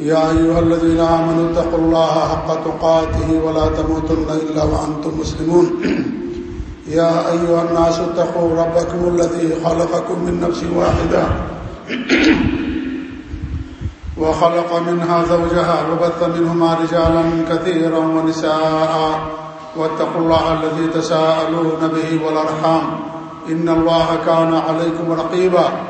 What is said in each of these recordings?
يا أيها الذين آمنوا اتقوا الله حق تقاته ولا تموتن إلا وأنتم مسلمون. يا أيها الناس اتقوا ربكم الذي خلقكم من نفس واحدة. وخلق منها زوجها وبث منهما رجالا كثيرا ونساء. واتقوا الله الذي تساءلون به والأرحام. إن الله كان عليكم رقيبا.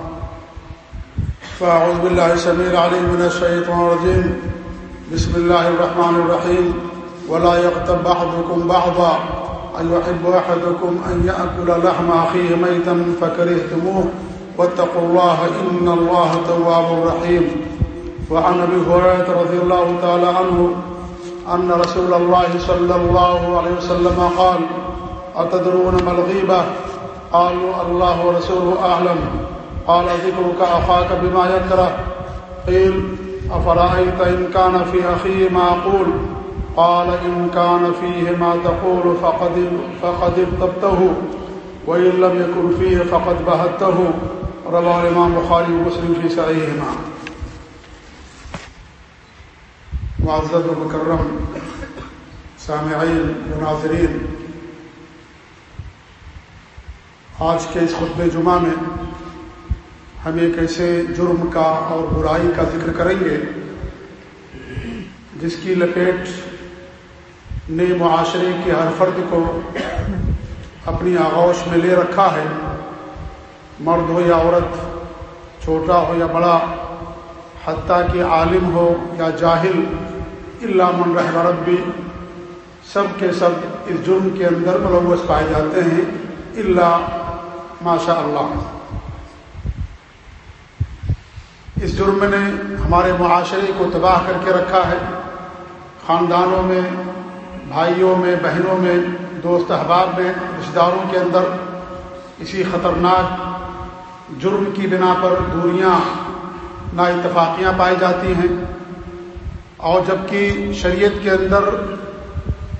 فأعوذ بالله سميع العليم من الشيطان الرجيم. بسم الله الرحمن الرحيم. ولا يغتب بعضكم بعضا. أن يحب أحدكم أن يأكل لحم أخيه ميتا فكرهتموه. واتقوا الله إن الله تواب رحيم. وعن أبي هريرة رضي الله تعالى عنه أن رسول الله صلى الله عليه وسلم قال أتدرون ما الغيبة؟ قالوا الله ورسوله أعلم. قال ذكرك أخاك بما يكره. قيل أفرأيت إن كان في أخيه ما أقول؟ قال إن كان فيه ما تقول فقد, فقد ابتبته وإن لم يكن فيه فقد بهته. رواه الإمام بخاري ومسلم في سعيهما معزز ومكرم سامعین وناظرین آج کے اس خطب جمعہ میں ہم ایک ایسے جرم کا اور برائی کا ذکر کریں گے، جس کی لپیٹ نے معاشرے کے ہر فرد کو اپنی آغوش میں لے رکھا ہے۔ مرد ہو یا عورت، چھوٹا ہو یا بڑا، حتیٰ کہ عالم ہو یا جاہل اللہ من رہ ربی۔ سب کے سب اس جرم کے اندر ملوث پائے جاتے ہیں اللہ ماشاء اللہ اس جرم نے ہمارے معاشرے کو تباہ کر کے رکھا ہے۔ خاندانوں میں، بھائیوں میں، بہنوں میں، دوست احباب میں، رشتہ داروں کے اندر اسی خطرناک جرم کی بنا پر دوریاں نا اتفاقیاں پائی جاتی ہیں۔ اور جبکہ شریعت کے اندر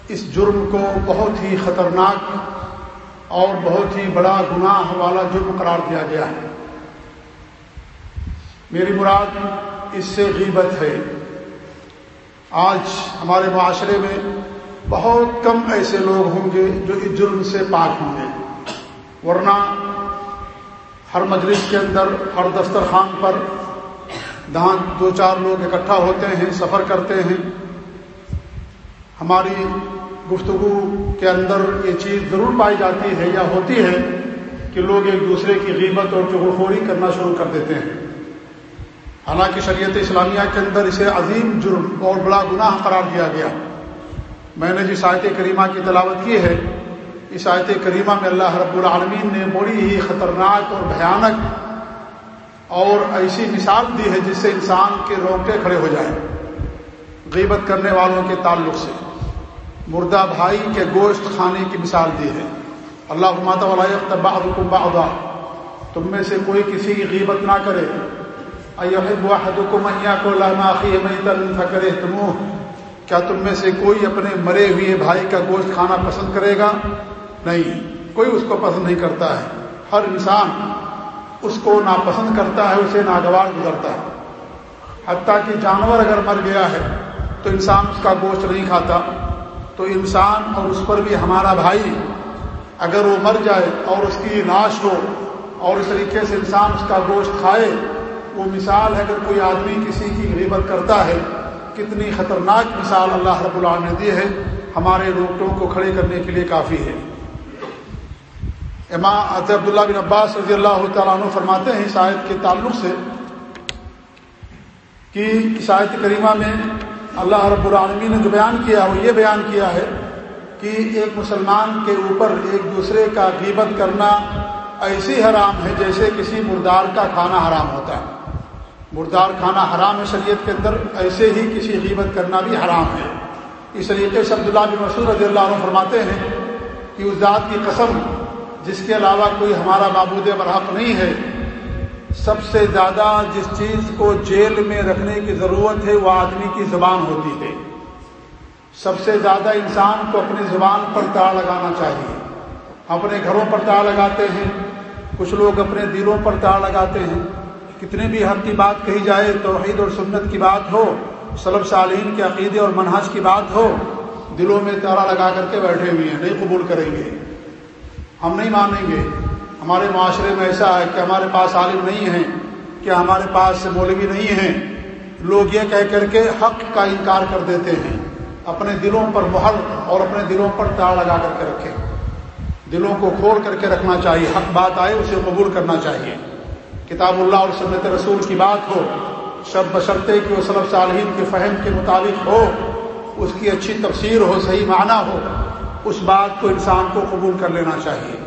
اس جرم کو بہت ہی خطرناک اور بہت ہی بڑا گناہ والا جرم قرار دیا گیا ہے۔ میری مراد اس سے غیبت ہے۔ آج ہمارے معاشرے میں بہت کم ایسے لوگ ہوں گے جو اس جرم سے پاک ہوں گے۔ ورنہ ہر مجلس کے اندر، ہر دسترخوان پر جہاں دو چار لوگ اکٹھا ہوتے ہیں، سفر کرتے ہیں۔ ہماری گفتگو کے اندر یہ چیز ضرور پائی جاتی ہے یا ہوتی ہے کہ لوگ ایک دوسرے کی غیبت اور چغلخوری کرنا شروع کر دیتے ہیں۔ حالانکہ شریعت اسلامیہ کے اندر اسے عظیم جرم اور بڑا گناہ قرار دیا گیا۔ میں نے جس آیت کریمہ کی تلاوت کی ہے، اس آیت کریمہ میں اللہ رب العالمین نے بڑی ہی خطرناک اور بھیانک اور ایسی مثال دی ہے جس سے انسان کے رونگٹے کھڑے ہو جائیں غیبت کرنے والوں کے تعلق سے۔ مردہ بھائی کے گوشت کھانے کی مثال دی ہے۔ اللہ ماتا ولاحکم بعضا۔ تم میں سے کوئی کسی کی غیبت نہ کرے۔ کو لہماخی کرے تم کیا تم میں سے کوئی اپنے مرے ہوئے بھائی کا گوشت کھانا پسند کرے گا؟ نہیں، کوئی اس کو پسند نہیں کرتا ہے۔ ہر انسان اس کو ناپسند کرتا ہے، اسے ناگوار گزرتا ہے۔ حتیٰ کہ جانور اگر مر گیا ہے تو انسان اس کا گوشت نہیں کھاتا۔ تو انسان اور اس پر بھی ہمارا بھائی اگر وہ مر جائے اور اس کی لاش ہو اور اس طریقے سے انسان اس کا گوشت کھائے وہ مثال ہے اگر کوئی آدمی کسی کی غیبت کرتا ہے، کتنی خطرناک مثال اللہ رب اللہ نے دی ہے، ہمارے روٹوں کو کھڑے کرنے کے لیے کافی ہے۔ امام عبداللہ بن عباس رضی اللہ تعالیٰ عنہ فرماتے ہیں شاید کے تعلق سے کہ شاید کریمہ میں اللہ رب العالمین نے جو بیان کیا وہ یہ بیان کیا ہے کہ ایک مسلمان کے اوپر ایک دوسرے کا غیبت کرنا ایسی حرام ہے جیسے کسی مردار کا کھانا حرام ہوتا ہے۔ مردار کھانا حرام ہے شریعت کے اندر، ایسے ہی کسی غیبت کرنا بھی حرام ہے۔ اس طریقے سے عبداللہ بن مسعود رضی اللہ عنہ فرماتے ہیں کہ اس ذات کی قسم، جس کے علاوہ کوئی ہمارا معبود برحق نہیں ہے، سب سے زیادہ جس چیز کو جیل میں رکھنے کی ضرورت ہے، وہ آدمی کی زبان ہوتی ہے۔ سب سے زیادہ انسان کو اپنی زبان پر تاڑ لگانا چاہیے۔ اپنے گھروں پر تاڑ لگاتے ہیں، کچھ لوگ اپنے دلوں پر تاڑ لگاتے ہیں۔ کتنے بھی حق کی بات کہی جائے، توحید اور سنت کی بات ہو صلب صالین کے عقیدے اور منحص کی بات ہو، دلوں میں تاڑا لگا کر کے بیٹھے ہوئے ہیں، نہیں قبول کریں گے۔ ہم نہیں مانیں گے۔ ہمارے معاشرے میں ایسا ہے کہ ہمارے پاس عالم نہیں ہے کہ ہمارے پاس مولوی نہیں ہیں۔ لوگ یہ کہہ کر کے حق کا انکار کر دیتے ہیں۔ اپنے دلوں پر محل اور اپنے دلوں پر تاڑ لگا کر کے رکھیں۔ دلوں کو کھول کر کے رکھنا چاہیے، حق بات آئے اسے قبول کرنا چاہیے۔ کتاب اللہ اور سنت رسول کی بات ہو، شب بشرطے کی وہ صلب صالحین کے فہم کے مطابق ہو، اس کی اچھی تفسیر ہو، صحیح معنی ہو، اس بات کو انسان کو قبول کر لینا چاہیے۔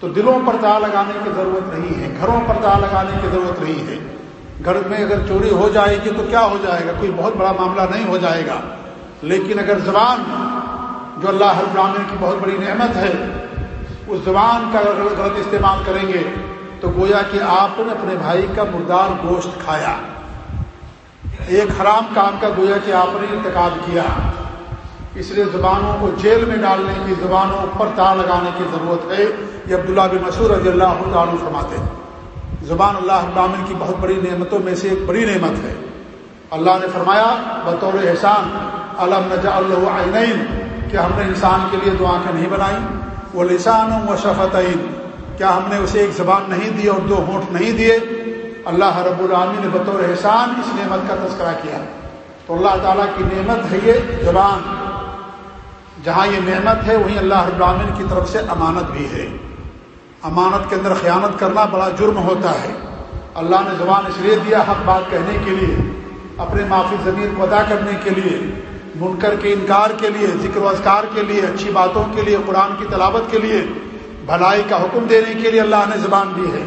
تو دلوں پر تا لگانے کی ضرورت نہیں ہے، گھروں پر تا لگانے کی ضرورت نہیں ہے۔ گھر میں اگر چوری ہو جائے گی تو کیا ہو جائے گا؟ کوئی بہت بڑا معاملہ نہیں ہو جائے گا۔ لیکن اگر زبان جو اللہ ہر براہین کی بہت بڑی نعمت ہے، اس زبان کا اگر غلط استعمال کریں گے تو گویا کہ آپ نے اپنے بھائی کا مردار گوشت کھایا۔ ایک حرام کام کا گویا کہ آپ نے انتخاب کیا۔ اس لیے زبانوں کو جیل میں ڈالنے کی، زبانوں پر تار لگانے کی ضرورت ہے۔ یہ عبداللہ بن مسور رضی اللہ عنہ فرماتے ہیں۔ زبان اللہ ابراہین کی بہت بڑی نعمتوں میں سے ایک بڑی نعمت ہے۔ اللہ نے فرمایا، بطور احسان علم نجا اللہ عینین، کہ ہم نے انسان کے لیے دو آنکھیں نہیں بنائی۔ وہ لسان و شفتعین کیا ہم نے اسے ایک زبان نہیں دی اور دو ہونٹ نہیں دیے؟ اللہ رب العامی نے بطور احسان اس نعمت کا تذکرہ کیا۔ تو اللہ تعالیٰ کی نعمت ہے یہ زبان۔ جہاں یہ نعمت ہے، وہیں اللہ رب العامن کی طرف سے امانت بھی ہے۔ امانت کے اندر خیانت کرنا بڑا جرم ہوتا ہے۔ اللہ نے زبان اس لیے دیا حق بات کہنے کے لیے، اپنے معافی زمین کو ادا کرنے کے لیے، منکر کے انکار کے لیے، ذکر و اذکار کے لیے، اچھی باتوں کے لیے، قرآن کی تلاوت کے لیے۔ بھلائی کا حکم دینے کے لیے اللہ نے زبان دی ہے۔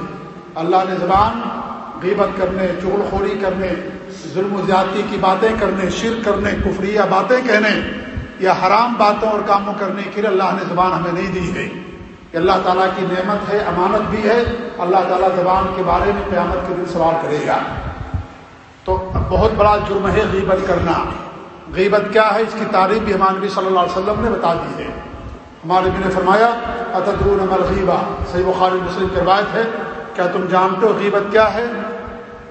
اللہ نے زبان غیبت کرنے، چغل خوری کرنے، ظلم و زیادتی کی باتیں کرنے شر کرنے کفریہ باتیں کہنے یا حرام باتوں اور کاموں کرنے کے لیے اللہ نے زبان ہمیں نہیں دی ہے۔ کہ اللہ تعالیٰ کی نعمت ہے، امانت بھی ہے، اللہ تعالیٰ زبان کے بارے میں قیامت کے دن سوال کرے گا۔ تو بہت بڑا جرم ہے غیبت کرنا۔ غیبت کیا ہے؟ اس کی تعریف بھی ہمارے نبی صلی اللہ علیہ وسلم نے بتا دی ہے۔ ہمارے نے فرمایا، اتدرون غیبہ صحیح بخاری مسلم کی روایت ہے، کیا تم جانتے ہو غیبت کیا ہے؟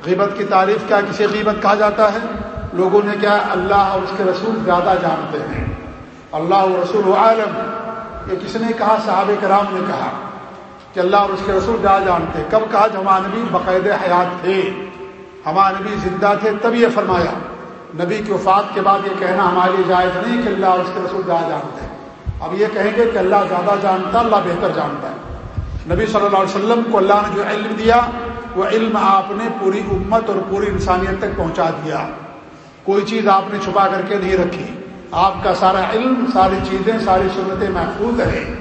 غیبت کی تعریف کیا کسی غیبت کہا جاتا ہے؟ لوگوں نے کیا اللہ اور اس کے رسول زیادہ جانتے ہیں؟ اللہ اور رسول عالم، یہ کس نے کہا؟ صحاب کرام نے کہا کہ اللہ اور اس کے رسول زیادہ جانتے ہیں۔ کب کہا؟ جب ہمارے نبی باقاعد حیات تھے۔ ہمارے نبی زندہ تھے، تب یہ فرمایا۔ نبی کی وفات کے بعد یہ کہنا ہمارے لیے جائز نہیں کہ اللہ اور اس کے رسول زیادہ جانتے ہیں۔ اب یہ کہیں گے کہ اللہ زیادہ جانتا اللہ بہتر جانتا ہے۔ نبی صلی اللہ علیہ وسلم کو اللہ نے جو علم دیا، وہ علم آپ نے پوری امت اور پوری انسانیت تک پہنچا دیا۔ کوئی چیز آپ نے چھپا کر کے نہیں رکھی۔ آپ کا سارا علم، ساری چیزیں، ساری سنتیں محفوظ ہیں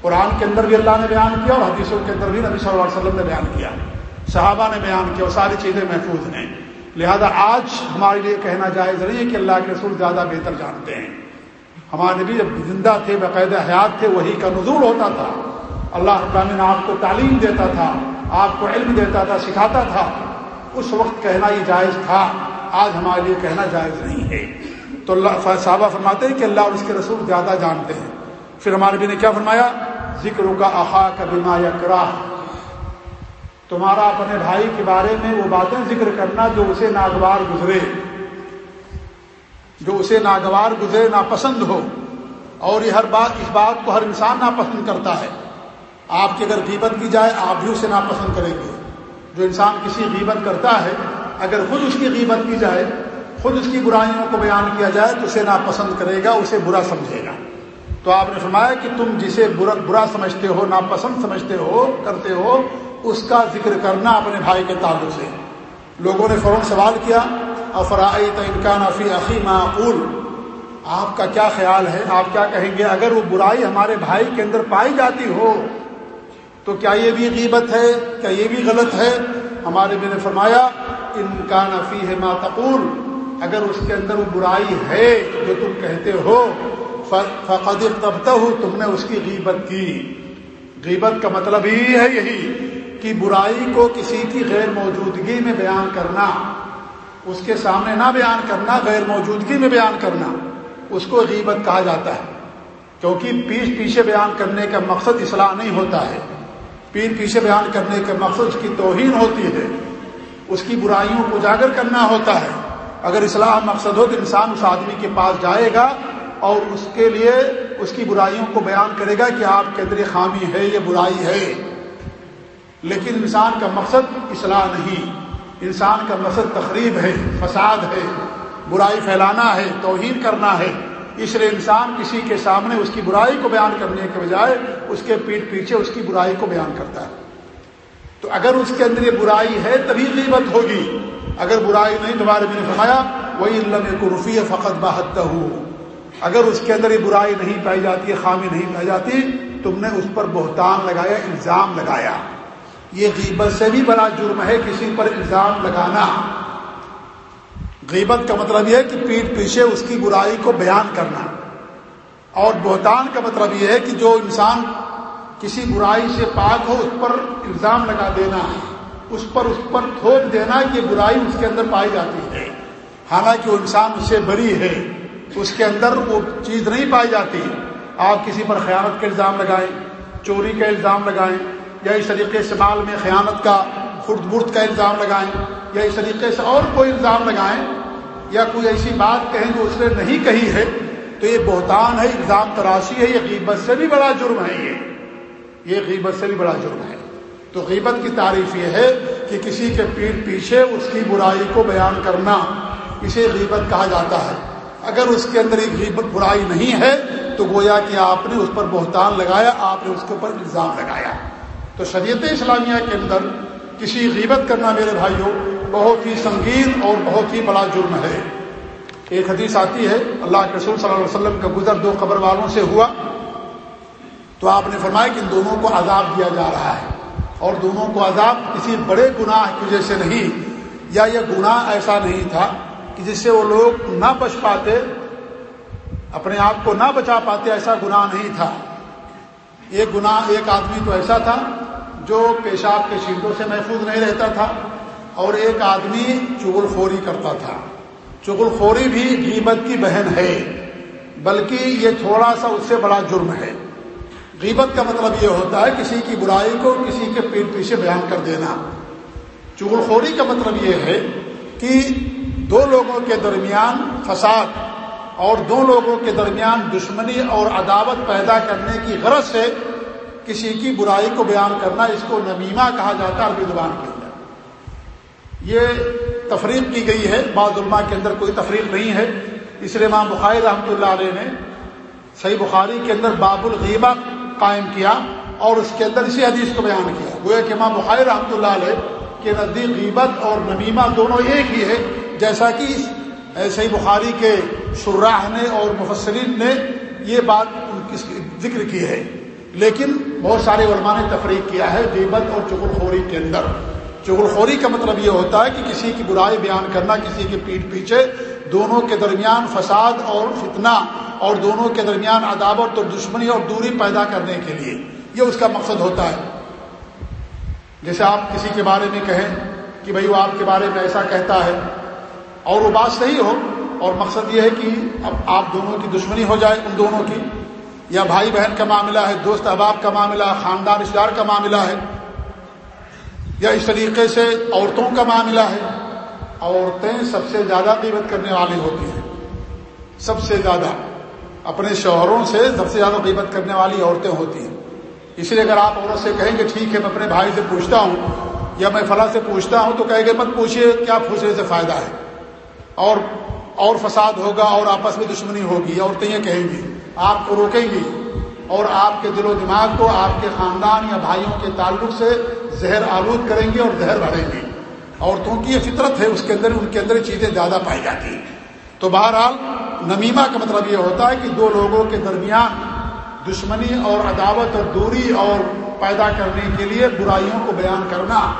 قرآن کے اندر بھی اللہ نے بیان کیا اور حدیثوں کے اندر بھی نبی صلی اللہ علیہ وسلم نے بیان کیا۔ صحابہ نے بیان کیا اور ساری چیزیں محفوظ ہیں لہذا آج ہمارے لیے کہنا جائز نہیں ہے کہ اللہ کے رسول زیادہ بہتر جانتے ہیں۔ ہمارے نبی جب زندہ تھے، باقاعدہ حیات تھے، وہی کا نزول ہوتا تھا۔ اللہ ابراہین آپ کو تعلیم دیتا تھا، آپ کو علم دیتا تھا، سکھاتا تھا۔ اس وقت کہنا یہ جائز تھا، آج ہمارے لیے کہنا جائز نہیں ہے۔ تو اللہ، صحابہ فرماتے ہیں کہ اللہ اور اس کے رسول زیادہ جانتے ہیں۔ پھر ہمارے بھی نے کیا فرمایا؟ ذکر کا اخا کا بیما یا کرا تمہارا اپنے بھائی کے بارے میں وہ باتیں ذکر کرنا جو اسے ناگوار گزرے۔ جو اسے ناگوار گزرے ناپسند ہو اور یہ ہر بات، اس بات کو ہر انسان ناپسند کرتا ہے۔ آپ کی اگر غیبت کی جائے، آپ بھی اسے ناپسند کریں گے۔ جو انسان کسی غیبت کرتا ہے، اگر خود اس کی غیبت کی جائے، خود اس کی برائیوں کو بیان کیا جائے، تو اسے ناپسند کرے گا، اسے برا سمجھے گا۔ تو آپ نے فرمایا کہ تم جسے برا برا سمجھتے ہو، ناپسند سمجھتے ہو، کرتے ہو، اس کا ذکر کرنا اپنے بھائی کے تعلق سے۔ لوگوں نے فوراً سوال کیا افرائی امکان فی عقی معقول آپ کا کیا خیال ہے؟ آپ کیا کہیں گے؟ اگر وہ برائی ہمارے بھائی کے اندر پائی جاتی ہو، تو کیا یہ بھی غیبت ہے؟ کیا یہ بھی غلط ہے؟ ہمارے بھی نے فرمایا انکان فی ہے ماتقول اگر اس کے اندر وہ برائی ہے جو تم کہتے ہو فقد تبتا ہو تم نے اس کی غیبت کی۔ غیبت کا مطلب ہی ہے یہی کہ برائی کو کسی کی غیر موجودگی میں بیان کرنا۔ اس کے سامنے نہ بیان کرنا، غیر موجودگی میں بیان کرنا، اس کو غیبت کہا جاتا ہے۔ کیونکہ پیچھ پیچھے بیان کرنے کا مقصد اصلاح نہیں ہوتا ہے۔ پیر پیچھے بیان کرنے کا مقصد اس کی توہین ہوتی ہے۔ اس کی برائیوں کو اجاگر کرنا ہوتا ہے۔ اگر اصلاح مقصد ہو تو انسان اس آدمی کے پاس جائے گا اور اس کے لیے اس کی برائیوں کو بیان کرے گا کہ آپ کے اندر خامی ہے، یہ برائی ہے۔ لیکن انسان کا مقصد اصلاح نہیں۔ انسان کا مقصد تقریب ہے، فساد ہے، برائی پھیلانا ہے، توہین کرنا ہے۔ اس لیے انسان کسی کے سامنے اس کی برائی کو بیان کرنے کے بجائے اس کے پیٹ پیچھے اس کی برائی کو بیان کرتا ہے۔ تو اگر اس کے اندر یہ برائی ہے تبھی غیبت ہوگی۔ اگر برائی نہیں تمہارے میں نے فرمایا وہی اللہ کو رفیع فقط بہت اگر اس کے اندر یہ برائی نہیں پائی جاتی، خامی نہیں پائی جاتی، تم نے اس پر بہتان لگایا، الزام لگایا۔ یہ غیبت سے بھی بڑا جرم ہے کسی پر الزام لگانا۔ غیبت کا مطلب یہ ہے کہ پیٹ پیچھے اس کی برائی کو بیان کرنا۔ اور بہتان کا مطلب یہ ہے کہ جو انسان کسی برائی سے پاک ہو، اس پر الزام لگا دینا، اس پر اس پر تھوک دینا کہ برائی اس کے اندر پائی جاتی ہے۔ حالانکہ وہ انسان اس سے بری ہے، اس کے اندر وہ چیز نہیں پائی جاتی۔ آپ کسی پر خیانت کا الزام لگائیں، چوری کا الزام لگائیں یا اس طریقے سے مال میں خیانت کا خرد برد کا الزام لگائیں، یا اس طریقے سے اور کوئی الزام لگائیں، یا کوئی ایسی بات کہیں جو اس نے نہیں کہی ہے، تو یہ بہتان ہے، الزام تراشی ہے، یہ غیبت سے بھی بڑا جرم ہے یہ۔ یہ غیبت سے بھی بڑا جرم ہے۔ تو غیبت کی تعریف یہ ہے کہ کسی کے پیٹ پیچھے اس کی برائی کو بیان کرنا اسے غیبت کہا جاتا ہے۔ اگر اس کے اندر ایک غیبت برائی نہیں ہے، تو گویا کہ آپ نے اس پر بہتان لگایا، آپ نے اس کے اوپر الزام لگایا۔ تو شریعت اسلامیہ کے اندر کسی غیبت کرنا میرے بھائیوں بہت ہی سنگین اور بہت ہی بڑا جرم ہے۔ ایک حدیث آتی ہے، اللہ کے رسول صلی اللہ علیہ وسلم کا گزر دو قبر والوں سے ہوا۔ تو آپ نے فرمایا کہ ان دونوں کو عذاب دیا جا رہا ہے۔ اور دونوں کو عذاب کسی بڑے گناہ کی وجہ سے نہیں، یا یہ گناہ ایسا نہیں تھا کہ جس سے وہ لوگ نہ بچ پاتے، اپنے آپ کو نہ بچا پاتے، ایسا گناہ نہیں تھا۔ ایک گناہ ایک آدمی تو ایسا تھا جو پیشاب کے چیٹوں سے محفوظ نہیں رہتا تھا اور ایک آدمی چغل خوری کرتا تھا۔ چغل خوری بھی غیبت کی بہن ہے، بلکہ یہ تھوڑا سا اس سے بڑا جرم ہے۔ غیبت کا مطلب یہ ہوتا ہے کسی کی برائی کو کسی کے پیٹ پیچھے بیان کر دینا۔ چغل خوری کا مطلب یہ ہے کہ دو لوگوں کے درمیان فساد اور دو لوگوں کے درمیان دشمنی اور عداوت پیدا کرنے کی غرض سے کسی کی برائی کو بیان کرنا، اس کو نمیمہ کہا جاتا ہے عربی زبان کے اندر۔ یہ تفریق کی گئی ہے۔ بعض علماء کے اندر کوئی تفریق نہیں ہے۔ اس لیے امام بخاری رحمۃ اللہ علیہ نے صحیح بخاری کے اندر باب الغیبہ قائم کیا اور اس کے اندر اسی حدیث کو بیان کیا۔ گویا کہ امام بخاری رحمۃ اللہ علیہ کے نزدیک غیبت اور نمیمہ دونوں ایک ہی ہے جیسا کہ صحیح بخاری کے شراہ نے اور مفسرین نے یہ بات ذکر کی ہے۔ لیکن بہت سارے علماء نے تفریق کیا ہے غیبت اور چغل خوری کے اندر۔ چغل خوری کا مطلب یہ ہوتا ہے کہ کسی کی برائی بیان کرنا، کسی کے پیٹ پیچھے دونوں کے درمیان فساد اور فتنہ اور دونوں کے درمیان عداوت اور دشمنی اور دوری پیدا کرنے کے لیے۔ یہ اس کا مقصد ہوتا ہے۔ جیسے آپ کسی کے بارے میں کہیں کہ بھائی وہ آپ کے بارے میں ایسا کہتا ہے اور وہ بات صحیح ہو اور مقصد یہ ہے کہ اب آپ دونوں کی دشمنی ہو جائے ان دونوں کی۔ یا بھائی بہن کا معاملہ ہے، دوست احباب کا معاملہ، خاندان رشتے دار کا معاملہ ہے، یا اس طریقے سے عورتوں کا معاملہ ہے، عورتیں سب سے زیادہ قیمت کرنے والی ہوتی ہیں۔ سب سے زیادہ، اپنے شوہروں سے سب سے زیادہ قیمت کرنے والی عورتیں ہوتی ہیں۔ اس لیے اگر آپ عورت سے کہیں گے، ٹھیک ہے، میں اپنے بھائی سے پوچھتا ہوں یا میں فلاں سے پوچھتا ہوں تو کہیں گے، مت پوچھیے کیا پوچھنے سے فائدہ ہے؟ اور اور فساد ہوگا اور آپس میں دشمنی ہوگی، عورتیں یہ کہیں گی۔ آپ کو روکیں گی اور آپ کے دل و دماغ کو آپ کے خاندان یا بھائیوں کے تعلق سے زہر آلود کریں گے اور زہر بڑھیں گے۔ عورتوں کی یہ فطرت ہے، اس کے اندر، ان کے اندر چیزیں زیادہ پائی جاتی ہیں۔ تو بہرحال نمیمہ کا مطلب یہ ہوتا ہے کہ دو لوگوں کے درمیان دشمنی اور عداوت اور دوری اور پیدا کرنے کے لیے برائیوں کو بیان کرنا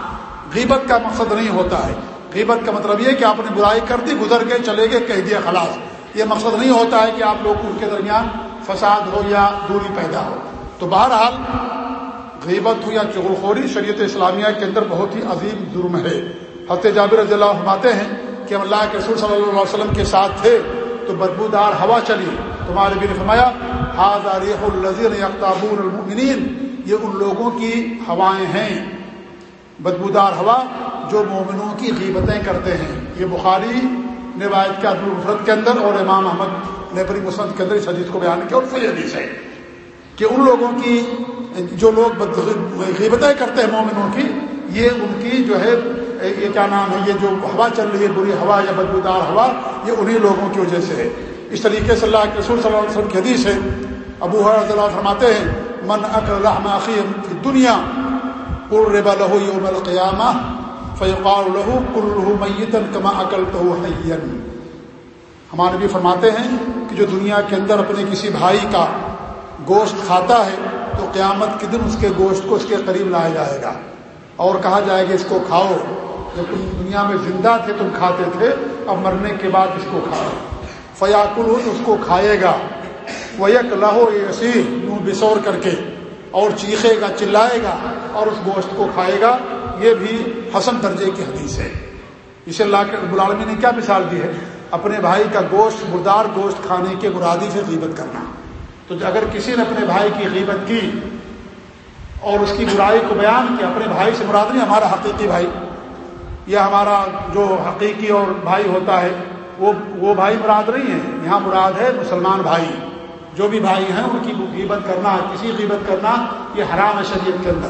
غیبت کا مقصد نہیں ہوتا ہے۔ غیبت کا مطلب یہ کہ آپ نے برائی کر دی، گزر کے چلے گئے، کہہ دیا خلاص۔ یہ مقصد نہیں ہوتا ہے کہ آپ لوگ ان کے درمیان فساد ہو یا دوری پیدا ہو۔ تو بہرحال غیبت ہو یا چغلخوری شریعت اسلامیہ کے اندر بہت ہی عظیم جرم ہے۔ حضرت جابر رضی اللہ فرماتے ہیں کہ ہم اللہ کے رسول صلی اللہ علیہ وسلم کے ساتھ تھے تو بدبودار ہوا چلی۔ تمہارے بھی نے فرمایا المؤمنین یہ ان لوگوں کی ہوائیں ہیں۔ بدبودار ہوا جو مومنوں کی غیبتیں کرتے ہیں۔ یہ بخاری روایت کے عدل کے اندر اور امام احمد نے بری مسند کے اندر اس حدیث کو بیان کیا، اور صحیح حدیث ہے کہ ان لوگوں کی جو لوگ غیبتیں کرتے ہیں مومنوں کی، یہ ان کی جو ہے، یہ کیا نام ہے، یہ جو ہوا چل رہی ہے، بری ہوا یا بدبودار ہوا، یہ انہی لوگوں کی وجہ سے ہے۔ اس طریقے سے اللہ کے رسول صلی اللہ علیہ وسلم کی حدیث ہے۔ ابو حرض اللہ فرماتے ہیں، من اکر فی دنیا پور ربا لہو یوم القیامہ فیقار لہو کل لہو میتن کما اکل تو ہمارے بھی فرماتے ہیں کہ جو دنیا کے اندر اپنے کسی بھائی کا گوشت کھاتا ہے تو قیامت کے دن اس کے گوشت کو اس کے قریب لایا جائے گا۔ اور کہا جائے گا اس کو کھاؤ۔ جب تم دنیا میں زندہ تھے، تم کھاتے تھے، اب مرنے کے بعد اس کو کھاؤ۔ فیاکل اس کو کھائے گا۔ وہ یک لہو ایسی منہ بسور کر کے اور چیخے گا، چلائے گا اور اس گوشت کو کھائے گا۔ یہ بھی حسن درجے کی حدیث ہے۔ اسے اللہ کے العالمی نے کیا مثال دی ہے؟ اپنے بھائی کا گوشت، مردار گوشت کھانے کے مرادی سے غیبت کرنا۔ تو اگر کسی نے اپنے بھائی کی غیبت کی اور اس کی برائی کو بیان کیا، اپنے بھائی سے مراد نہیں، ہمارا حقیقی بھائی، یا ہمارا جو حقیقی اور بھائی ہوتا ہے، وہ وہ بھائی مراد نہیں ہے۔ یہاں مراد ہے مسلمان بھائی۔ جو بھی بھائی ہیں، ان کی غیبت کرنا، کسی غیبت کرنا، یہ حرام ہے شریعت کے اندر۔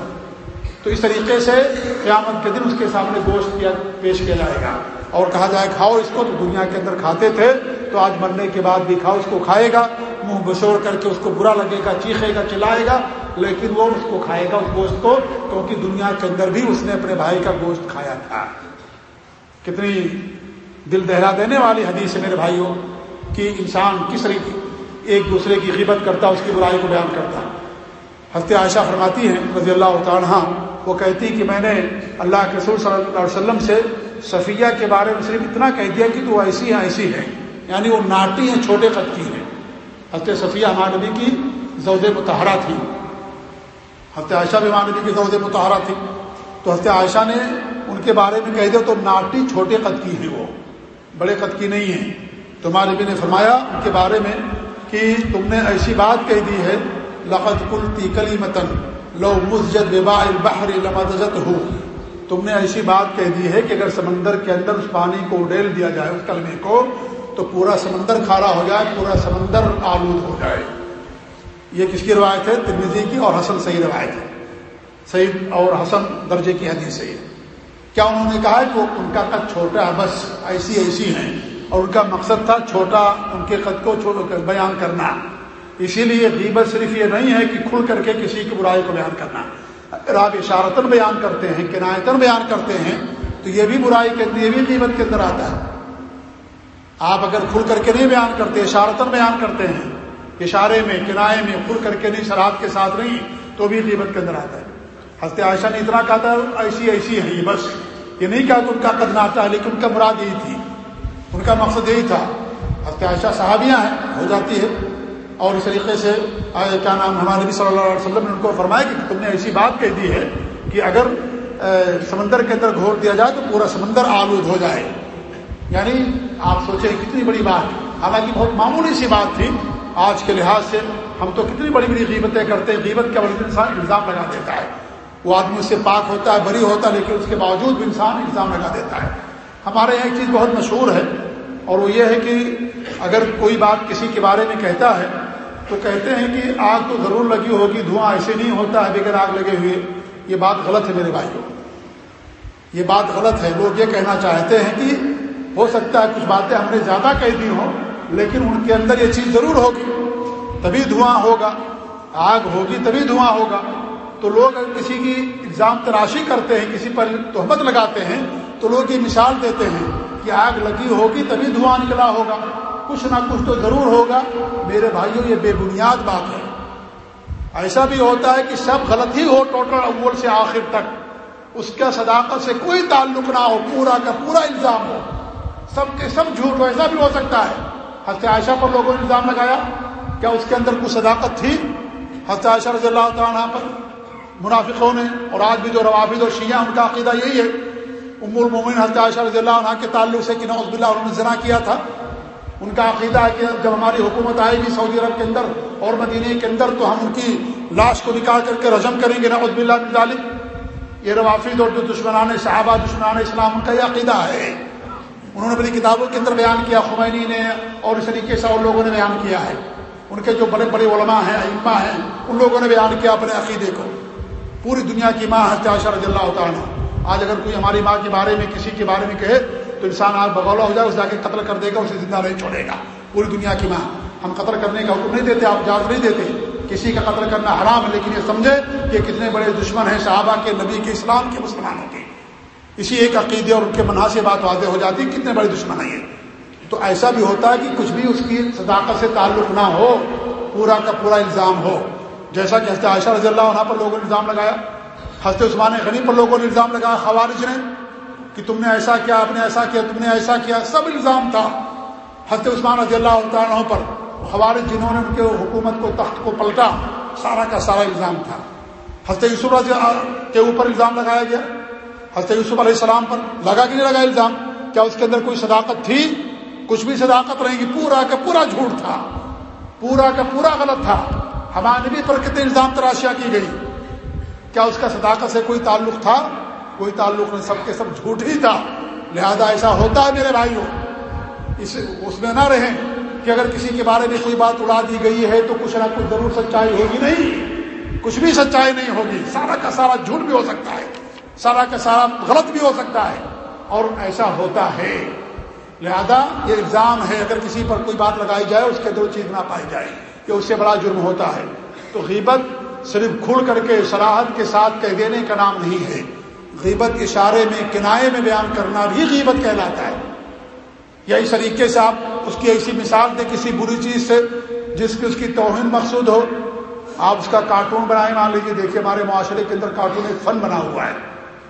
تو اس طریقے سے قیامت کے دن اس کے سامنے گوشت کیا، پیش کیا جائے گا۔ اور کہا جائے کھاؤ اس کو تو دنیا کے اندر کھاتے تھے، تو آج مرنے کے بعد بھی کھاؤ، اس کو کھائے گا، منہ بشور کر کے اس کو برا لگے گا، چیخے گا، چلائے گا، لیکن وہ اس کو کھائے گا، اس گوشت کو، کیونکہ دنیا کے اندر بھی اس نے اپنے بھائی کا گوشت کھایا تھا۔ کتنی دل دہلا دینے والی حدیث ہے میرے بھائیوں، کہ انسان کس طریقے ایک دوسرے کی غیبت کرتا، اس کی برائی کو بیان کرتا۔ حضرت عائشہ فرماتی ہیں، رضی اللہ تعالیٰ وہ کہتی کہ میں نے اللہ کے رسول صلی اللہ علیہ وسلم سے صفیہ کے بارے میں صرف اتنا کہہ دیا کہ تو ایسی ہے ایسی ہے یعنی وہ ناٹی ہیں، چھوٹے قد کی ہیں۔ حضرت صفیہ ہمارے نبی کی زود متحرہ تھی۔ حضرت عائشہ بھی ہمارے نبی کی زود متحرہ تھی۔ تو حضرت عائشہ نے ان کے بارے میں کہہ دیا، تو ناٹی چھوٹے قد کی ہے وہ۔ بڑے قد کی نہیں ہے تو ہمارے نبی نے فرمایا ان کے بارے میں کہ تم نے ایسی بات کہہ دی ہے لقت کل تی کلی متن لو مسجد وبا البحر لمدت ہو تم نے ایسی بات کہہ دی ہے کہ اگر سمندر کے اندر اس پانی کو ڈیل دیا جائے اس کلمے کو، تو پورا سمندر کھارا ہو جائے، پورا سمندر آلود ہو جائے۔ یہ کس کی روایت ہے؟ ترمیزی کی اور حسن صحیح روایت ہے۔ صحیح اور حسن درجے کی حدیث ہے کیا انہوں نے کہا کہ ان کا قد چھوٹا ہے؟ بس ایسی ایسی ہیں۔ اور ان کا مقصد تھا چھوٹا ان کے قد کو بیان کرنا۔ اسی لیے غیبت صرف یہ نہیں ہے کہ کھل کر کے کسی کی برائی کو بیان کرنا۔ اگر آپ اشارتن بیان کرتے ہیں کنایتن بیان کرتے ہیں، تو یہ بھی برائی کے اندر یہ بھی قیمت کے اندر آتا ہے۔ آپ اگر کھل کر کے نہیں بیان کرتے اشارتن بیان کرتے ہیں، اشارے میں، کنائے میں کھل کر کے نہیں، شراب کے ساتھ نہیں، تو بھی قیمت کے اندر آتا ہے۔ ہست عائشہ نے اتنا کہا تھا، ایسی ایسی ہے یہ، بس۔ یہ نہیں کہا کہ ان کا قدم آتا ہے لیکن ان کا مراد یہی تھی۔ ان کا مقصد یہی تھا۔ ہست عائشہ صحابیاں ہیں، ہو جاتی ہے۔ اور اس طریقے سے کیا نام، ہمارے نبی صلی اللہ علیہ وسلم نے ان کو فرمایا کہ تم نے ایسی بات کہہ دی ہے کہ اگر سمندر کے اندر گھور دیا جائے تو پورا سمندر آلود ہو جائے۔ یعنی آپ سوچیں کتنی بڑی بات۔ حالانکہ بہت معمولی سی بات تھی۔ آج کے لحاظ سے ہم تو کتنی بڑی بڑی قیمتیں کرتے ہیں قیمت کا بڑی انسان الزام لگا دیتا ہے۔ وہ آدمی اس سے پاک ہوتا ہے، بری ہوتا ہے، لیکن اس کے باوجود بھی انسان الزام لگا دیتا ہے۔ ہمارے یہاں ایک چیز بہت مشہور ہے اور وہ یہ ہے کہ اگر کوئی بات کسی کے بارے میں کہتا ہے تو کہتے ہیں کہ آگ تو ضرور لگی ہوگی، دھواں ایسے نہیں ہوتا ہے، بغیر آگ لگے ہوئے۔ یہ بات غلط ہے میرے بھائیوں یہ بات غلط ہے۔ لوگ یہ کہنا چاہتے ہیں کہ ہو سکتا ہے کچھ باتیں ہم نے زیادہ کہہ دی ہوں، لیکن ان کے اندر یہ چیز ضرور ہوگی۔ تبھی دھواں ہوگا، آگ ہوگی تبھی دھواں ہوگا۔ تو لوگ اگر کسی کی الزام تراشی کرتے ہیں، کسی پر تہمت لگاتے ہیں، تو لوگ یہ مثال دیتے ہیں کہ آگ لگی ہوگی تبھی دھواں نکلا ہوگا۔ کچھ نہ کچھ تو ضرور ہوگا۔ میرے بھائیوں، یہ بے بنیاد بات ہے۔ ایسا بھی ہوتا ہے کہ سب غلط ہی ہو ٹوٹل اول سے آخر تک۔ اس کا صداقت سے کوئی تعلق نہ ہو، پورا کا پورا الزام ہو۔ سب کے سب جھوٹ ہو، ایسا بھی ہو سکتا ہے۔ حضرت عائشہ پر لوگوں نے الزام لگایا۔ کیا اس کے اندر کچھ صداقت تھی؟ حضرت عائشہ رضی اللہ تعالیٰ پر۔ منافقوں نے، اور آج بھی جو روافظ اور شیعہ ان کا عقیدہ یہی ہے۔ ام المومن حضرت عائشہ رضی اللہ عنہ کے تعلق سے کہ نوز بلّہ انہوں نے ذنا کیا تھا۔ ان کا عقیدہ ہے کہ جب ہماری حکومت آئے گی سعودی عرب کے اندر اور مدینہ کے اندر، تو ہم ان کی لاش کو نکال کر کے رجم کریں گے نوز بلّہ ظالم یہ روافظ اور جو دشمنان صحابہ، دشمنان اسلام، ان کا یہ عقیدہ ہے۔ انہوں نے اپنی کتابوں کے اندر بیان کیا، خمینی نے، اور اس طریقے سے اور لوگوں نے بیان کیا ہے۔ ان کے جو بڑے بڑے علماء ہیں، ائمہ ہیں، ان لوگوں نے بیان کیا اپنے عقیدے کو۔ پوری دنیا کی ماں حتیاشہ رضی اللہ تعالیٰ آج اگر کوئی ہماری ماں کے بارے میں، کسی کے بارے میں کہے تو انسان آج بغولہ ہو جائے، اس جا کے قتل کر دے گا، اسے زندہ نہیں چھوڑے گا۔ پوری دنیا کی ماں۔ ہم قتل کرنے کا حکم نہیں دیتے، آپ اجازت نہیں دیتے۔ کسی کا قتل کرنا حرام ہے لیکن یہ سمجھے کہ کتنے بڑے دشمن ہیں صحابہ کے نبی کے اسلام کے مسلمانوں کے۔ اسی ایک عقیدے اور ان کے منحص سے بات واضح ہو جاتی، کتنے بڑے دشمن ہیں یہ۔ تو ایسا بھی ہوتا ہے کہ کچھ بھی اس کی صداقت سے تعلق نہ ہو، پورا کا پورا الزام ہو۔ جیسا کہ حضرت عائشہ رضی اللہ عنہ پر لوگوں نے الزام لگایا، حضرت عثمان غنی پر لوگوں نے الزام لگایا، خوارج نے۔ کہ تم نے ایسا کیا، آپ نے ایسا کیا، تم نے ایسا کیا، سب الزام تھا حضرت عثمان رضی اللہ عنہ پر۔ خوارج جنہوں نے ان کے حکومت کو، تخت کو پلٹا، سارا کا سارا الزام تھا۔ حضرت یوسف رضی کے اوپر الزام لگایا گیا۔ حضرت یوسف علیہ السلام پر لگا کہ نہیں لگا الزام؟ کیا اس کے اندر کوئی صداقت تھی؟ کچھ بھی صداقت رہیں گی، پورا کا پورا جھوٹ تھا۔ پورا کا پورا غلط تھا۔ ہمارے نبی پر کتنے الزام تراشیاں کی گئی۔ کیا اس کا صداقت سے کوئی تعلق تھا؟ کوئی تعلق نہیں، سب کے سب جھوٹ ہی تھا۔ لہذا ایسا ہوتا ہے میرے بھائیوں۔ اس اس میں نہ رہیں کہ اگر کسی کے بارے میں کوئی بات اڑا دی گئی ہے تو کچھ نہ کچھ ضرور سچائی ہوگی۔ نہیں، کچھ بھی سچائی نہیں ہوگی۔ سارا کا سارا جھوٹ بھی ہو سکتا ہے۔ سارا کا سارا غلط بھی ہو سکتا ہے۔ اور ایسا ہوتا ہے۔ لہذا یہ الزام ہے، اگر کسی پر کوئی بات لگائی جائے، اس کے دو چیز نہ پائی جائے کہ اس سے بڑا جرم ہوتا ہے۔ تو غیبت صرف کھل کر کے صلاحت کے ساتھ کہہ دینے کا نام نہیں ہے۔ غیبت اشارے میں، کنائے میں بیان کرنا بھی غیبت کہلاتا ہے۔ یا اس طریقے سے آپ اس کی ایسی مثال دیں کسی بری چیز سے جس کی اس کی توہین مقصود ہو۔ آپ اس کا کارٹون بنائیں، مان لیجیے دیکھیے ہمارے معاشرے کے اندر کارٹون ایک فن بنا ہوا ہے۔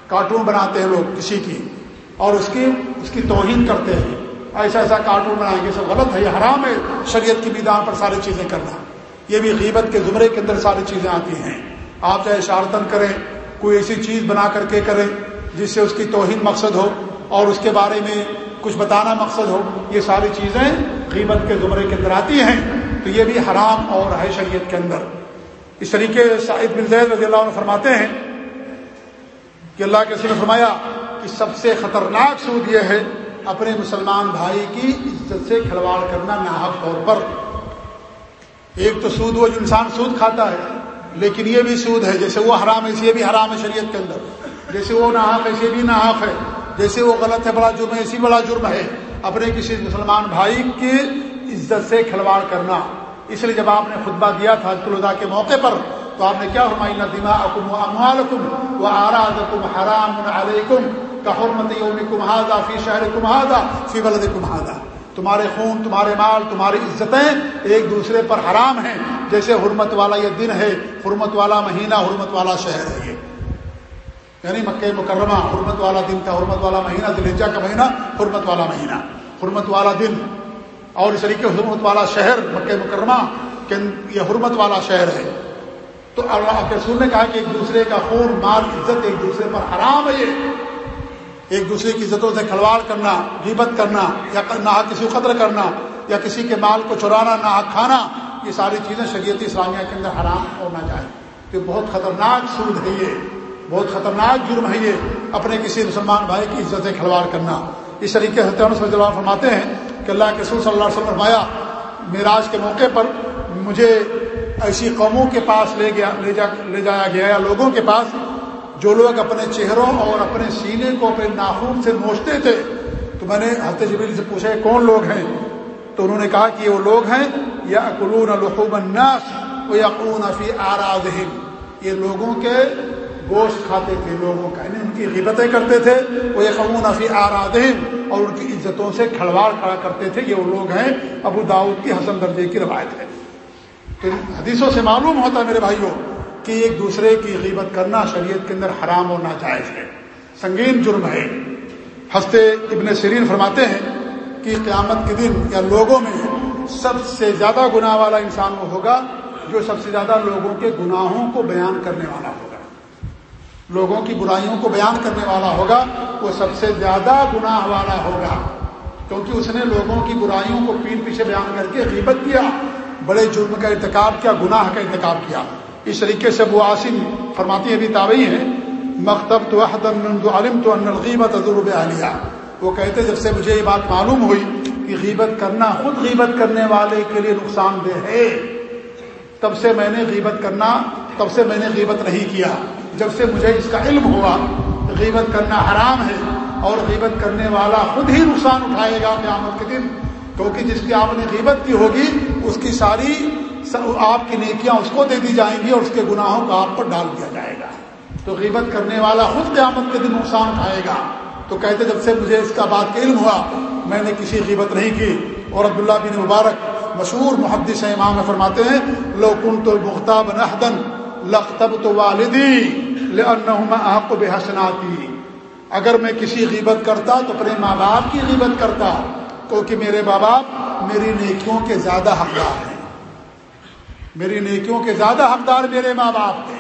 کارٹون بناتے ہیں لوگ کسی کی اور اس کی اس کی توہین کرتے ہیں۔ ایسا ایسا کارٹون بنائیں گے سب غلط ہے، یہ حرام ہے شریعت کی میدان پر ساری چیزیں کرنا۔ یہ بھی غیبت کے زمرے کے اندر ساری چیزیں آتی ہیں۔ آپ چاہے شارتن کریں کوئی ایسی چیز بنا کر کے کریں جس سے اس کی توہین مقصد ہو اور اس کے بارے میں کچھ بتانا مقصد ہو، یہ ساری چیزیں غیبت کے زمرے کے اندر آتی ہیں، تو یہ بھی حرام اور ہے شریعت کے اندر۔ اس طریقے سعید بن زید رضی اللہ عنہ فرماتے ہیں کہ اللہ کے نے فرمایا کہ سب سے خطرناک سود یہ ہے اپنے مسلمان بھائی کی عزت سے کھلواڑ کرنا ناحق طور پر۔ ایک تو سود وہ جو انسان سود کھاتا ہے لیکن یہ بھی سود ہے، جیسے وہ حرام ہے، یہ بھی حرام ہے شریعت کے اندر۔ جیسے وہ ناحق ہے، یہ بھی ناحق ہے۔ جیسے وہ غلط ہے، بڑا جرم ہے، اسی بڑا جرم ہے۔ اپنے کسی مسلمان بھائی کی عزت سے کھلواڑ کرنا۔ اس لیے جب آپ نے خطبہ دیا تھا الدا کے موقع پر، تو آپ نے کیا فرمائی نہ دماغ و آرادکم حرام علیکم کا حرمت یومکم هذا فی شہرکم هذا فی بلدکم هذا تمہارے خون، تمہارے مال، تمہاری عزتیں ایک دوسرے پر حرام ہیں۔ جیسے حرمت والا یہ دن ہے، حرمت والا مہینہ، حرمت والا شہر ہے یہ۔ یعنی مکہ مکرمہ، حرمت والا دن تھا، حرمت والا مہینہ دلجا کا مہینہ، حرمت والا مہینہ۔ حرمت والا دن، اور اس طریقے حرمت والا شہر، مکہ مکرمہ یہ حرمت والا شہر ہے۔ تو اللہ کے رسول نے کہا کہ ایک دوسرے کا خون، مال، عزت ایک دوسرے پر حرام ہے یہ۔ ایک دوسرے کی عزتوں سے کھلواڑ کرنا، غیبت کرنا، یا نہ کسی کو قدر کرنا، یا کسی کے مال کو چرانا، نہ کھانا یہ ساری چیزیں شریعت اسلامیہ کے اندر حرام ہونا چاہیے تو بہت خطرناک سود ہے یہ۔ بہت خطرناک جرم ہے یہ۔ اپنے کسی مسلمان بھائی کی عزت کھلواڑ کرنا۔ اس طریقے سے صلی اللہ فرماتے ہیں کہ اللہ کے سور صلی اللہ علیہ وسلم فرمایا معراج کے موقع پر مجھے ایسی قوموں کے پاس لے گیا، لے جا، لے جایا گیا یا لوگوں کے پاس جو لوگ اپنے چہروں اور اپنے سینے کو اپنے ناخون سے نوچتے تھے۔ تو میں نے حضرت جبیل سے پوچھا کون لوگ ہیں؟ تو انہوں نے کہا کہ یہ وہ لوگ ہیں یا اقلون الحب الناس و یقون فی آرادہم۔ یہ لوگوں کے گوشت کھاتے تھے، لوگوں کا یعنی ان کی غیبتیں کرتے تھے۔ وہ یقون فی آرادہم، اور ان کی عزتوں سے کھلواڑ کھڑا کرتے تھے۔ یہ وہ لوگ ہیں، ابو داؤد کی حسن درجے کی روایت ہے۔ تو حدیثوں سے معلوم ہوتا ہے میرے بھائیوں کہ ایک دوسرے کی غیبت کرنا شریعت کے اندر حرام اور ناجائز ہے۔ سنگین جرم ہے۔ ہنستے ابن سرین فرماتے ہیں کہ قیامت کے دن یا لوگوں میں سب سے زیادہ گناہ والا انسان وہ ہوگا جو سب سے زیادہ لوگوں کے گناہوں کو بیان کرنے والا ہوگا۔ لوگوں کی برائیوں کو بیان کرنے والا ہوگا، وہ سب سے زیادہ گناہ والا ہوگا۔ کیونکہ اس نے لوگوں کی برائیوں کو پیٹ پیچھے بیان کر کے غیبت کیا، بڑے جرم کا ارتکاب کیا، گناہ کا ارتکاب کیا۔ اس طریقے سے وہ آسم فرماتی ابھی تابعی ہیں مکتب تو علم تو انغیبت علیہ وہ کہتے جب سے مجھے یہ بات معلوم ہوئی کہ غیبت کرنا، خود غیبت کرنے والے کے لیے نقصان دہ ہے۔ تب سے میں نے غیبت کرنا، تب سے میں نے غیبت نہیں کیا۔ جب سے مجھے اس کا علم ہوا، غیبت کرنا حرام ہے اور غیبت کرنے والا خود ہی نقصان اٹھائے گا قیامت کے دن۔ کیونکہ جس کی آپ نے غیبت کی ہوگی، اس کی ساری آپ کی نیکیاں اس کو دے دی جائیں گی اور اس کے گناہوں کو آپ پر ڈال دیا جائے گا۔ تو غیبت کرنے والا خود قیامت کے دن نقصان اٹھائے گا۔ تو کہتے جب سے مجھے اس کا بات کا علم ہوا، میں نے کسی غیبت نہیں کی۔ اور عبداللہ بن مبارک مشہور محدث امام فرماتے ہیں، لو کن تو مختاب نحدن لختب تو والدی آپ کو بے حسناتی اگر میں کسی غیبت کرتا تو اپنے ماں باپ کی غیبت کرتا، کیونکہ میرے ماں باپ میری نیکیوں کے زیادہ حقدار ہیں۔ میری نیکیوں کے زیادہ حقدار میرے ماں باپ تھے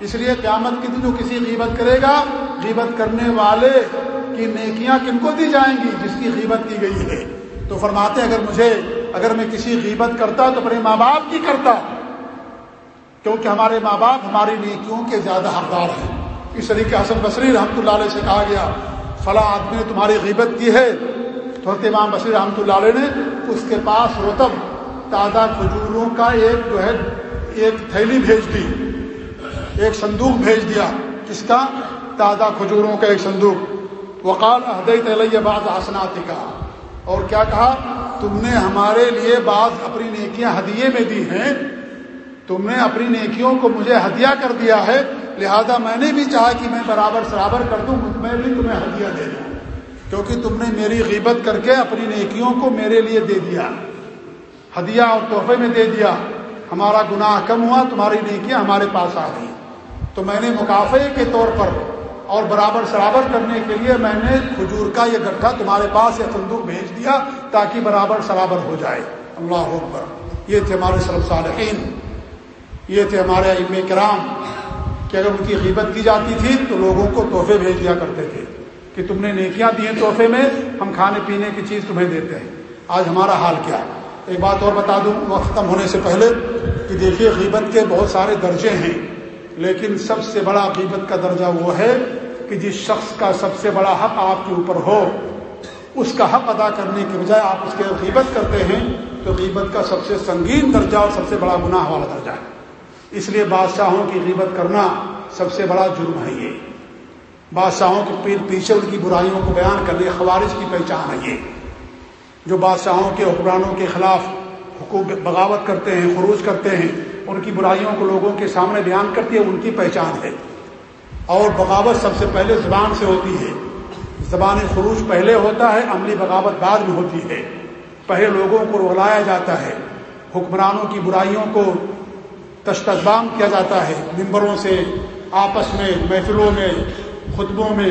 اس لیے قیامت کی جو کسی غیبت کرے گا، غیبت کرنے والے کی نیکیاں کن کو دی جائیں گی جس کی غیبت کی گئی ہے؟ تو فرماتے اگر مجھے، اگر میں کسی غیبت کرتا تو اپنے ماں باپ کی کرتا۔ کیونکہ ہمارے ماں باپ ہماری نیکیوں کے زیادہ حقدار ہیں۔ اس طریقے حسن بصری رحمۃ اللہ علیہ سے کہا گیا فلاں آدمی نے تمہاری غیبت کی ہے۔ تو امام بصری رحمۃ اللہ علیہ نے اس کے پاس روتب تازہ کھجوروں کا ایک جو ہے، ایک تھیلی بھیج دی، ایک صندوق بھیج دیا۔ کس کا؟ تازہ کھجوروں کا ایک صندوق۔ وقال عہد علیہ بعض آسناتی کا اور کیا کہا؟ تم نے ہمارے لیے بعض اپنی نیکیاں ہدیے میں دی ہیں۔ تم نے اپنی نیکیوں کو مجھے ہدیہ کر دیا ہے۔ لہذا میں نے بھی چاہا کہ میں برابر سرابر کر دوں، میں بھی تمہیں ہدیہ دے دوں۔ کیونکہ تم نے میری غیبت کر کے اپنی نیکیوں کو میرے لیے دے دیا۔ ہدیہ اور تحفے میں دے دیا۔ ہمارا گناہ کم ہوا، تمہاری نیکیاں ہمارے پاس آ گئی تو میں نے مقافے کے طور پر اور برابر سرابر کرنے کے لیے میں نے کھجور کا یہ گٹھا تمہارے پاس یہ صندوق بھیج دیا تاکہ برابر سرابر ہو جائے۔ اللہ اکبر۔ یہ تھے ہمارے سرف صالحین۔ یہ تھے ہمارے ام کرام۔ کہ اگر ان کی غیبت کی جاتی تھی تو لوگوں کو تحفے بھیج دیا کرتے تھے کہ تم نے نیکیاں دی ہیں تحفے میں، ہم کھانے پینے کی چیز تمہیں دیتے ہیں۔ آج ہمارا حال کیا ہے؟ ایک بات اور بتا دوں، وقت ختم ہونے سے پہلے کہ دیکھیے غیبت کے بہت سارے درجے ہیں، لیکن سب سے بڑا غیبت کا درجہ وہ ہے کہ جس شخص کا سب سے بڑا حق آپ کے اوپر ہو، اس کا حق ادا کرنے کے بجائے آپ اس کے غیبت کرتے ہیں، تو غیبت کا سب سے سنگین درجہ اور سب سے بڑا گناہ والا درجہ ہے۔ اس لیے بادشاہوں کی غیبت کرنا سب سے بڑا جرم ہے یہ۔ بادشاہوں کے پیر پیچھے ان کی برائیوں کو بیان کرنے، خوارج کی پہچان ہے یہ۔ جو بادشاہوں کے حکمرانوں کے خلاف حقوق بغاوت کرتے ہیں، خروج کرتے ہیں، ان کی برائیوں کو لوگوں کے سامنے بیان کرتی ہے، ان کی پہچان ہے۔ اور بغاوت سب سے پہلے زبان سے ہوتی ہے۔ زبان خروج پہلے ہوتا ہے، عملی بغاوت بعد میں ہوتی ہے۔ پہلے لوگوں کو رلایا جاتا ہے، حکمرانوں کی برائیوں کو تشتبام کیا جاتا ہے۔ ممبروں سے آپس میں، محفلوں میں، خطبوں میں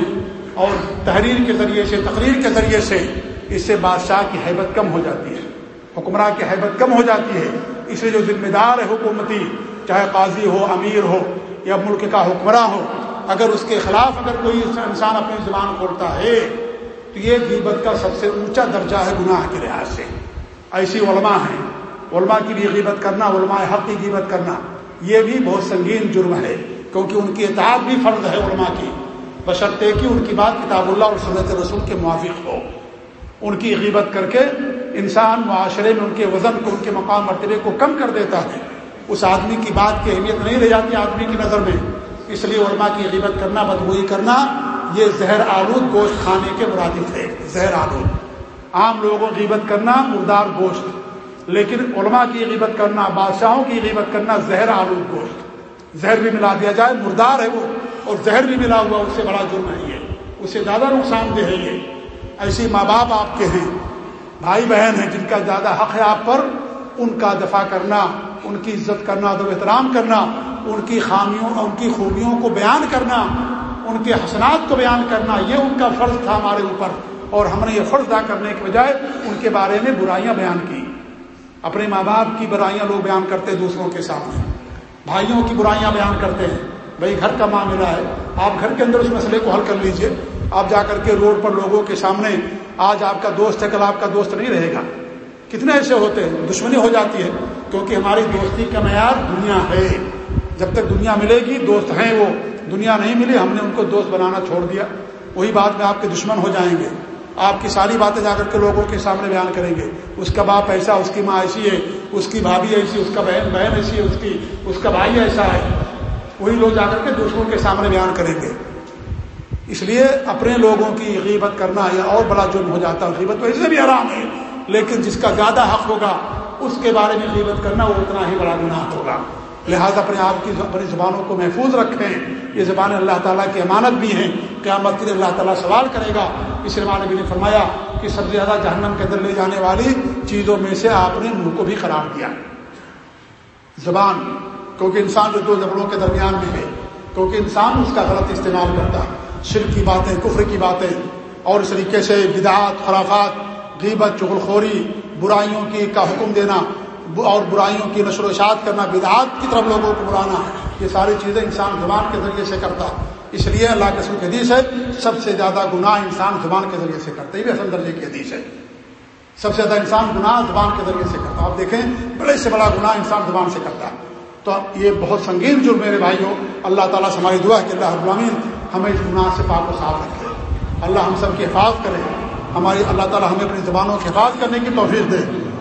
اور تحریر کے ذریعے سے، تقریر کے ذریعے سے اس سے بادشاہ کی حیبت کم ہو جاتی ہے۔ حکمراں کی حیبت کم ہو جاتی ہے۔ اس لیے جو ذمہ دار ہے حکومتی، چاہے قاضی ہو، امیر ہو یا ملک کا حکمراں ہو اگر اس کے خلاف اگر کوئی انسان اپنی زبان کھولتا ہے، تو یہ غیبت کا سب سے اونچا درجہ ہے گناہ کے لحاظ سے۔ ایسی علماء ہیں۔ علماء کی بھی غیبت کرنا، علماء حق کی غیبت کرنا، یہ بھی بہت سنگین جرم ہے۔ کیونکہ ان کی اطاعت بھی فرض ہے علماء کی۔ بشرطے کی ان کی بات کتاب اللہ اور سنت رسول کے موافق ہو۔ ان کی غیبت کر کے انسان معاشرے میں ان کے وزن کو، ان کے مقام مرتبے کو کم کر دیتا ہے۔ اس آدمی کی بات کی اہمیت نہیں رہ جاتی آدمی کی نظر میں۔ اس لیے علماء کی غیبت کرنا بدگوئی کرنا، یہ زہر آلود گوشت کھانے کے مرادف ہے، زہر آلود۔ عام لوگوں غیبت کرنا مردار گوشت، لیکن علماء کی غیبت کرنا، بادشاہوں کی غیبت کرنا زہر آلود گوشت۔ زہر بھی ملا دیا جائے، مردار ہے وہ، اور زہر بھی ملا ہوا، اس سے بڑا جرم ہے یہ اس سے زیادہ نقصان دہ ہے یہ۔ ایسی ماں باپ آپ کے ہیں، بھائی بہن ہیں، جن کا زیادہ حق ہے آپ پر، ان کا دفاع کرنا ان کی عزت کرنا، ادب احترام کرنا، ان کی خامیوں، ان کی خوبیوں کو بیان کرنا، ان کے حسنات کو بیان کرنا، یہ ان کا فرض تھا ہمارے اوپر اور ہم نے یہ فرض ادا کرنے کے بجائے ان کے بارے میں برائیاں بیان کی۔ اپنے ماں باپ کی برائیاں لوگ بیان کرتے ہیں دوسروں کے سامنے۔ بھائیوں کی برائیاں بیان کرتے ہیں۔ بھائی، گھر کا معاملہ ہے۔ آپ گھر کے اندر اس مسئلے کو حل کر لیجیے۔ آپ جا کر کے روڈ پر لوگوں کے سامنے آج آپ کا دوست ہے، کل آپ کا دوست نہیں رہے گا۔ کتنے ایسے ہوتے ہیں، دشمنی ہو جاتی ہے۔ کیونکہ ہماری دوستی کا معیار دنیا ہے۔ جب تک دنیا ملے گی، دوست ہیں وہ۔ دنیا نہیں ملی، ہم نے ان کو دوست بنانا چھوڑ دیا۔ وہی بات میں آپ کے دشمن ہو جائیں گے۔ آپ کی ساری باتیں جا کر کے لوگوں کے سامنے بیان کریں گے۔ اس کا باپ ایسا، اس کی ماں ایسی ہے، اس کی بھابھی ایسی، اس کا بہن بہن ایسی ہے، اس کی، اس کا بھائی ایسا ہے۔ وہی لوگ جا کر کے دوسروں کے سامنے بیان کریں گے۔ اس لیے اپنے لوگوں کی غیبت کرنا یا اور بڑا جرم ہو جاتا ہے۔ غیبت تو ایسے بھی آرام ہے، لیکن جس کا زیادہ حق ہوگا اس کے بارے میں غیبت کرنا وہ اتنا ہی بڑا گناہ ہوگا۔ لہٰذا اپنے آپ کی اپنی زبانوں کو محفوظ رکھیں۔ یہ زبانیں اللہ تعالیٰ کی امانت بھی ہیں قیامت کے لیے اللہ تعالیٰ سوال کرے گا۔ اس لیے نبی نے فرمایا کہ سب سے زیادہ جہنم کے اندر لے جانے والی چیزوں میں سے آپ نے منہ کو بھی خراب کیا۔ زبان، کیونکہ انسان جو دو زبروں کے درمیان میں ہے، کیونکہ انسان اس کا غلط استعمال کرتا ہے۔ شر کی باتیں، کفر کی باتیں، اور اس طریقے سے بدعات، خرافات، غیبت، چغلخوری برائیوں کی کا حکم دینا، اور برائیوں کی نشر و اشاعت کرنا، بدعات کی طرف لوگوں کو بلانا، یہ ساری چیزیں انسان زبان کے ذریعے سے کرتا ہے۔ اس لیے اللہ کے سر کی حدیث ہے، سب سے زیادہ گناہ انسان زبان کے ذریعے سے کرتا ہے۔ یہ بھی اصل درجے کی حدیث ہے۔ سب سے زیادہ انسان گناہ زبان کے ذریعے سے کرتا آپ دیکھیں، بڑے سے بڑا گناہ انسان زبان سے کرتا ہے۔ تو یہ بہت سنگین جرم میرے بھائی ہو اللہ تعالیٰ سے ہماری دعا کہ اللہ غلامین ہمیں اس گناہ سے پاک و صاف رکھے۔ اللہ ہم سب کی حفاظت کرے۔ ہماری اللہ تعالیٰ ہمیں اپنی زبانوں کی حفاظت کرنے کی توفیق دے۔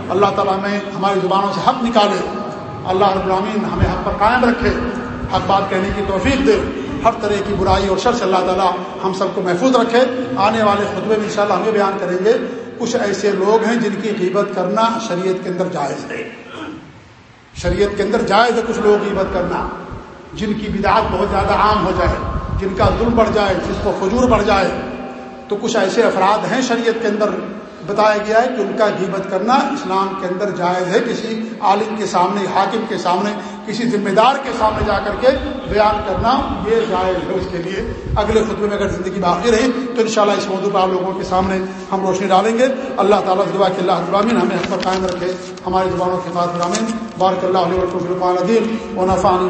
اللہ تعالیٰ ہمیں ہماری زبانوں سے حق نکالے۔ اللہ ابراہین ہمیں حق پر قائم رکھے۔ حق بات کہنے کی توفیق دے۔ ہر طرح کی برائی اور شر سے اللہ تعالیٰ ہم سب کو محفوظ رکھے۔ آنے والے خطبے میں انشاءاللہ ہمیں بیان کریں گے، کچھ ایسے لوگ ہیں جن کی قیمت کرنا شریعت کے اندر جائز ہے۔ شریعت کے اندر جائز ہے کچھ لوگ قیمت کرنا۔ جن کی بدعات بہت زیادہ عام ہو جائے، جن کا ظلم بڑھ جائے، جس کو فجور بڑھ جائے تو کچھ ایسے افراد ہیں شریعت کے اندر بتایا گیا ہے کہ ان کا غیبت کرنا اسلام کے اندر جائز ہے، کسی عالم کے سامنے، حاکم کے سامنے، کسی ذمہ دار کے سامنے جا کر کے بیان کرنا یہ جائز ہے اس کے لیے۔ اگلے خطبے میں اگر زندگی باقی رہی تو انشاءاللہ اس موضوع پر آپ لوگوں کے سامنے ہم روشنی ڈالیں گے۔ اللہ تعالیٰ دعا کہ اللہ ابراہین ہمیں حق پر قائم رکھے ہماری زبانوں کے بعد برامین بارک اللہ علیہ و نفان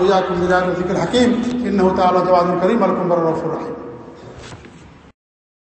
ذکر حکیم۔ ان تعالیٰ جواد کریم ملکم برف الرحیم